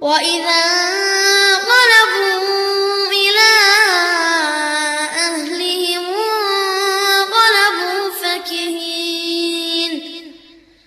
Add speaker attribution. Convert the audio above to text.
Speaker 1: وإذا